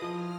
Bye.